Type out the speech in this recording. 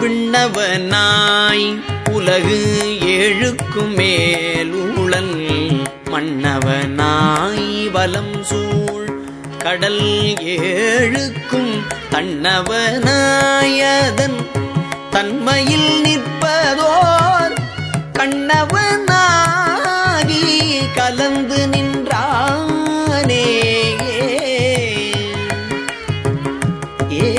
விண்ணவனாய் உலகு ஏழுக்கு மேலூழல் மன்னவனாய் வலம் சூழ் கடல் ஏழுக்கும் தன்னவனாயதன் தன்மையில் நிற்பதோர் கண்ணவனாகி கலந்து நின்றானே. ஏ